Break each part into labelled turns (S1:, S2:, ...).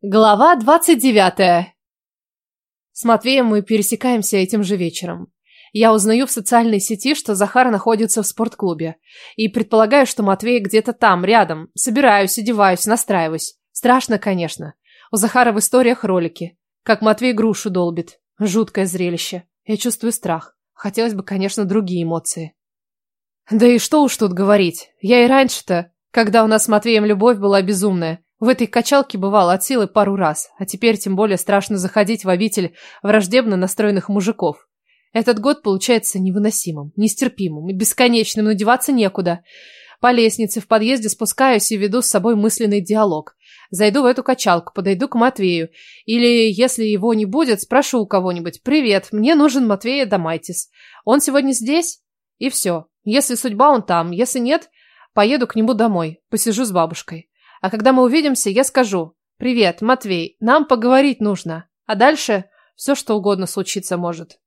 S1: Глава двадцать девятая. С Матвеем мы пересекаемся этим же вечером. Я узнаю в социальной сети, что Захар находится в спортклубе. И предполагаю, что Матвей где-то там, рядом. Собираюсь, одеваюсь, настраиваюсь. Страшно, конечно. У Захара в историях ролики. Как Матвей грушу долбит. Жуткое зрелище. Я чувствую страх. Хотелось бы, конечно, другие эмоции. Да и что уж тут говорить. Я и раньше-то, когда у нас с Матвеем любовь была безумная, в этой качалке бывал от силы пару раз, а теперь тем более страшно заходить в обитель враждебно настроенных мужиков. Этот год получается невыносимым, нестерпимым и бесконечным, но деваться некуда. По лестнице в подъезде спускаюсь и веду с собой мысленный диалог. Зайду в эту качалку, подойду к Матвею. Или, если его не будет, спрошу у кого-нибудь. «Привет, мне нужен Матвей Адамайтис. Он сегодня здесь?» И все. Если судьба, он там. Если нет, поеду к нему домой. Посижу с бабушкой. А когда мы увидимся, я скажу «Привет, Матвей, нам поговорить нужно». А дальше все что угодно случиться может.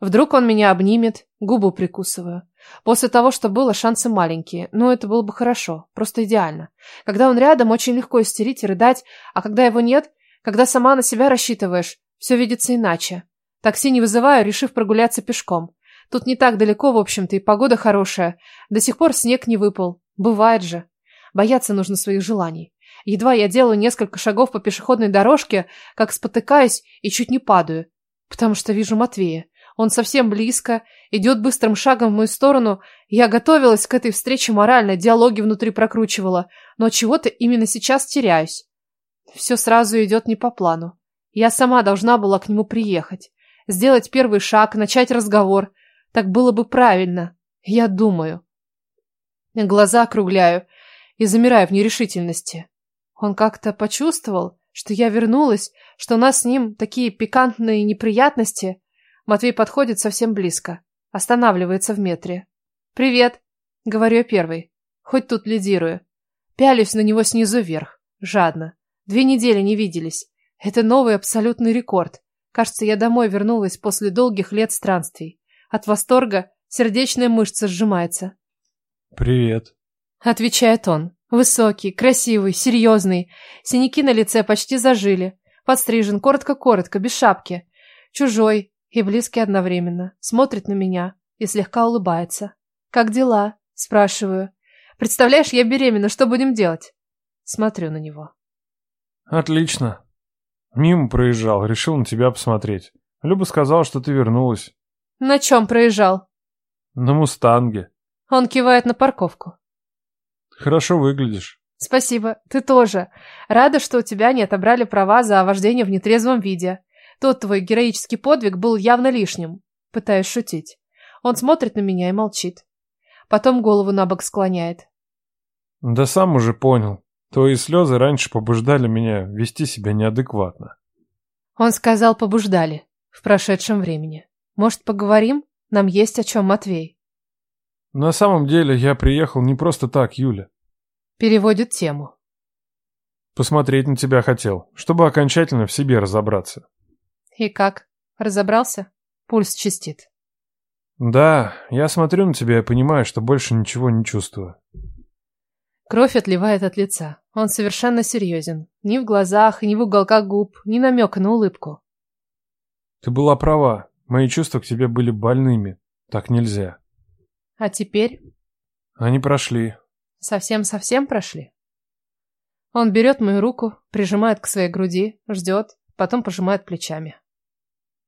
S1: Вдруг он меня обнимет, губу прикусываю. После того, что было, шансы маленькие, но это было бы хорошо, просто идеально. Когда он рядом, очень легко истерить и рыдать, а когда его нет, когда сама на себя рассчитываешь, все видится иначе. Такси не вызываю, решив прогуляться пешком. Тут не так далеко, в общем-то, и погода хорошая. До сих пор снег не выпал. Бывает же. Бояться нужно своих желаний. Едва я делаю несколько шагов по пешеходной дорожке, как спотыкаюсь и чуть не падаю, потому что вижу Матвея. Он совсем близко, идет быстрым шагом в мою сторону. Я готовилась к этой встрече морально, диалоги внутри прокручивала, но чего-то именно сейчас теряюсь. Все сразу идет не по плану. Я сама должна была к нему приехать, сделать первый шаг, начать разговор. Так было бы правильно. Я думаю. Глаза округляю и замираю в нерешительности. Он как-то почувствовал, что я вернулась, что у нас с ним такие пикантные неприятности. Матвей подходит совсем близко, останавливается в метре. «Привет», — говорю я первый, хоть тут лидирую. Пялюсь на него снизу вверх, жадно. Две недели не виделись. Это новый абсолютный рекорд. Кажется, я домой вернулась после долгих лет странствий. От восторга сердечная мышца сжимается.
S2: «Привет»,
S1: Отвечает он. Высокий, красивый, серьезный. Синяки на лице почти зажили. Подстрижен коротко-коротко, без шапки. Чужой и близкий одновременно. Смотрит на меня и слегка улыбается. «Как дела?» – спрашиваю. «Представляешь, я беременна, что будем делать?» Смотрю на него.
S2: «Отлично. Мимо проезжал, решил на тебя посмотреть. Люба сказала, что ты вернулась».
S1: «На чем проезжал?»
S2: «На Мустанге».
S1: Он кивает на парковку.
S2: Хорошо выглядишь.
S1: Спасибо, ты тоже. Рада, что у тебя не отобрали права за вождение в нетрезвом виде. Тот твой героический подвиг был явно лишним. Пытаюсь шутить. Он смотрит на меня и молчит. Потом голову на бок склоняет.
S2: Да сам уже понял. Твои слезы раньше побуждали меня вести себя неадекватно.
S1: Он сказал побуждали в прошедшем времени. Может, поговорим? Нам есть о чем, Матвей.
S2: На самом деле я приехал не просто так, Юля.
S1: Переводит тему.
S2: Посмотреть на тебя хотел, чтобы окончательно в себе разобраться.
S1: И как? Разобрался? Пульс чистит.
S2: Да, я смотрю на тебя и понимаю, что больше ничего не чувствую.
S1: Кровь отливает от лица. Он совершенно серьезен. Ни в глазах, ни в уголках губ, ни намека на улыбку.
S2: Ты была права. Мои чувства к тебе были больными. Так нельзя.
S1: А теперь?
S2: Они прошли.
S1: Совсем-совсем прошли? Он берет мою руку, прижимает к своей груди, ждет, потом пожимает плечами.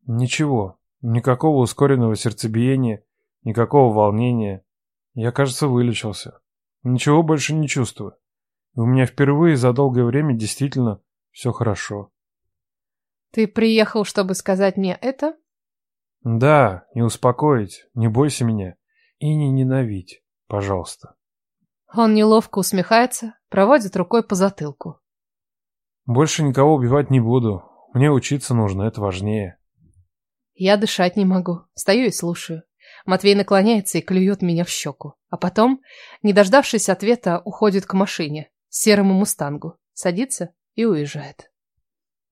S2: Ничего, никакого ускоренного сердцебиения, никакого волнения. Я, кажется, вылечился. Ничего больше не чувствую. у меня впервые за долгое время действительно все хорошо.
S1: Ты приехал, чтобы сказать мне это?
S2: Да, и успокоить. Не бойся меня. И не ненавидь, пожалуйста.
S1: Он неловко усмехается, проводит рукой по затылку.
S2: Больше никого убивать не буду. Мне учиться нужно, это важнее.
S1: Я дышать не могу. Стою и слушаю. Матвей наклоняется и клюет меня в щеку. А потом, не дождавшись ответа, уходит к машине, серому мустангу, садится и уезжает.